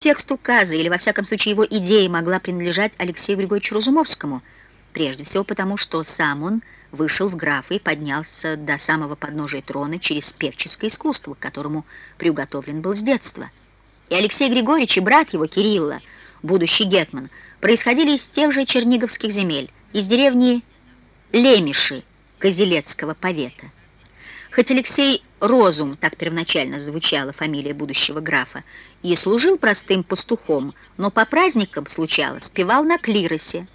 Текст указа, или во всяком случае его идея, могла принадлежать Алексею Григорьевичу Разумовскому, прежде всего потому, что сам он вышел в графы и поднялся до самого подножия трона через певческое искусство, к которому приуготовлен был с детства. И Алексей Григорьевич и брат его, Кирилла, будущий гетман, происходили из тех же черниговских земель, из деревни Лемеши Козелецкого повета. Хоть Алексей Розум, так первоначально звучала фамилия будущего графа, и служил простым пастухом, но по праздникам, случалось, певал на клиросе.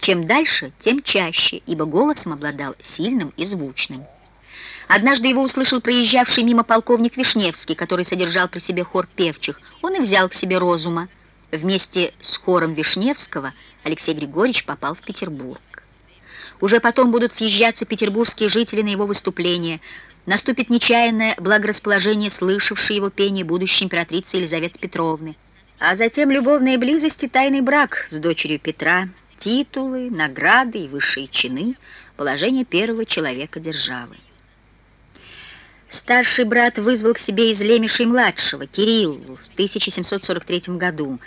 Чем дальше, тем чаще, ибо голосом обладал сильным и звучным. Однажды его услышал проезжавший мимо полковник Вишневский, который содержал при себе хор певчих. Он и взял к себе Розума. Вместе с хором Вишневского Алексей Григорьевич попал в Петербург. Уже потом будут съезжаться петербургские жители на его выступления – наступит нечаянное благорасположение слышавшей его пение будущей императрицы Елизаветы Петровны, а затем любовная близость и тайный брак с дочерью Петра, титулы, награды и высшие чины, положение первого человека державы. Старший брат вызвал к себе из Лемешей младшего, Кириллу, в 1743 году.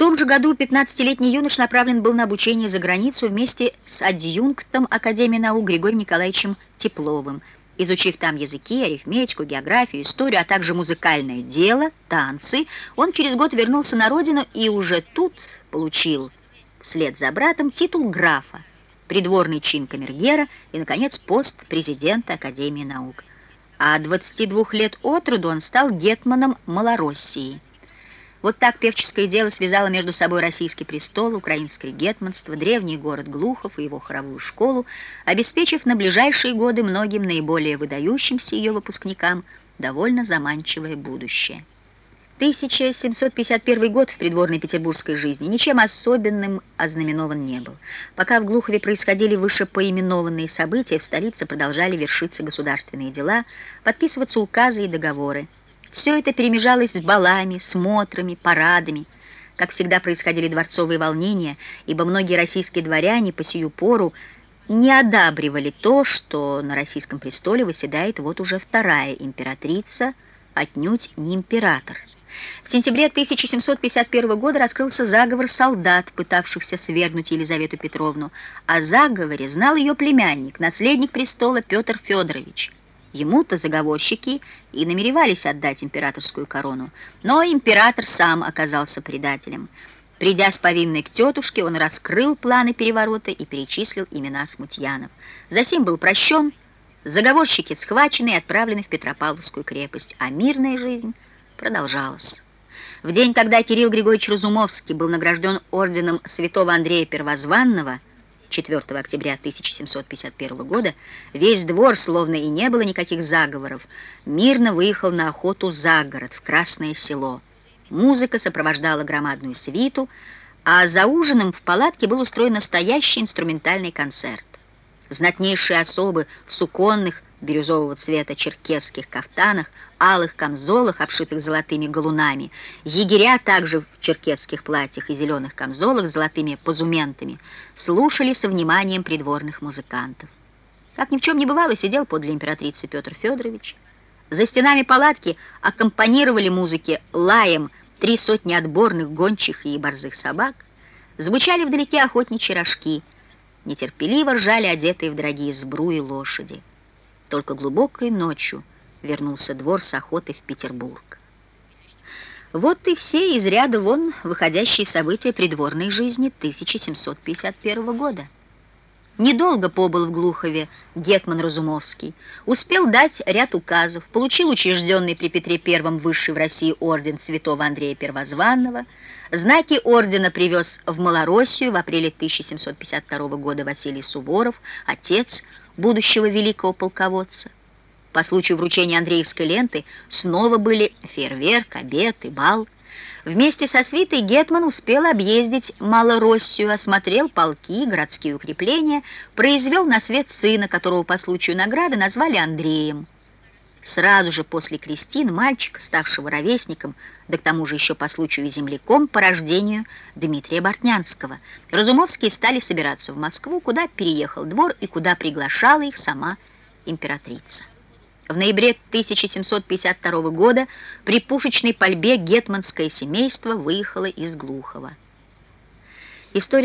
Том же году 15-летний юнош направлен был на обучение за границу вместе с адъюнктом Академии наук Григорием Николаевичем Тепловым – Изучив там языки, арифметику, географию, историю, а также музыкальное дело, танцы, он через год вернулся на родину и уже тут получил, вслед за братом, титул графа, придворный чин камергера и, наконец, пост президента Академии наук. А 22 лет от роду он стал гетманом Малороссии. Вот так певческое дело связало между собой российский престол, украинское гетманство, древний город Глухов и его хоровую школу, обеспечив на ближайшие годы многим наиболее выдающимся ее выпускникам довольно заманчивое будущее. 1751 год в придворной петербургской жизни ничем особенным ознаменован не был. Пока в Глухове происходили вышепоименованные события, в столице продолжали вершиться государственные дела, подписываться указы и договоры. Все это перемежалось с балами, смотрами, парадами. Как всегда происходили дворцовые волнения, ибо многие российские дворяне по сию пору не одабривали то, что на российском престоле выседает вот уже вторая императрица, отнюдь не император. В сентябре 1751 года раскрылся заговор солдат, пытавшихся свергнуть Елизавету Петровну. О заговоре знал ее племянник, наследник престола Петр Федорович. Ему-то заговорщики и намеревались отдать императорскую корону, но император сам оказался предателем. Придя с повинной к тетушке, он раскрыл планы переворота и перечислил имена смутьянов. Засим был прощен, заговорщики схвачены и отправлены в Петропавловскую крепость, а мирная жизнь продолжалась. В день, когда Кирилл Григорьевич Разумовский был награжден орденом святого Андрея Первозванного, 4 октября 1751 года, весь двор, словно и не было никаких заговоров, мирно выехал на охоту за город, в Красное село. Музыка сопровождала громадную свиту, а за ужином в палатке был устроен настоящий инструментальный концерт. Знатнейшие особы в суконных, бирюзового цвета черкесских кафтанах, алых камзолах, обшитых золотыми галунами, егеря также в черкесских платьях и зеленых камзолах с золотыми позументами, слушали со вниманием придворных музыкантов. Как ни в чем не бывало, сидел подле императрицы Петр Федорович. За стенами палатки аккомпанировали музыке лаем три сотни отборных гончих и борзых собак, звучали вдалеке охотничьи рожки, нетерпеливо ржали одетые в дорогие сбруи лошади. Только глубокой ночью вернулся двор с охоты в Петербург. Вот и все из ряда вон выходящие события придворной жизни 1751 года. Недолго побыл в Глухове Гетман Разумовский, успел дать ряд указов, получил учрежденный при Петре I высший в России орден святого Андрея Первозванного, знаки ордена привез в Малороссию в апреле 1752 года Василий Суворов, отец будущего великого полководца. По случаю вручения Андреевской ленты снова были фейерверк, обед и бал. Вместе со свитой Гетман успел объездить Малороссию, осмотрел полки, городские укрепления, произвел на свет сына, которого по случаю награды назвали Андреем. Сразу же после крестин мальчика, ставшего ровесником, да к тому же еще по случаю земляком по рождению Дмитрия Бортнянского, Разумовские стали собираться в Москву, куда переехал двор и куда приглашала их сама императрица. В ноябре 1752 года при пушечной пальбе гетманское семейство выехало из Глухова. История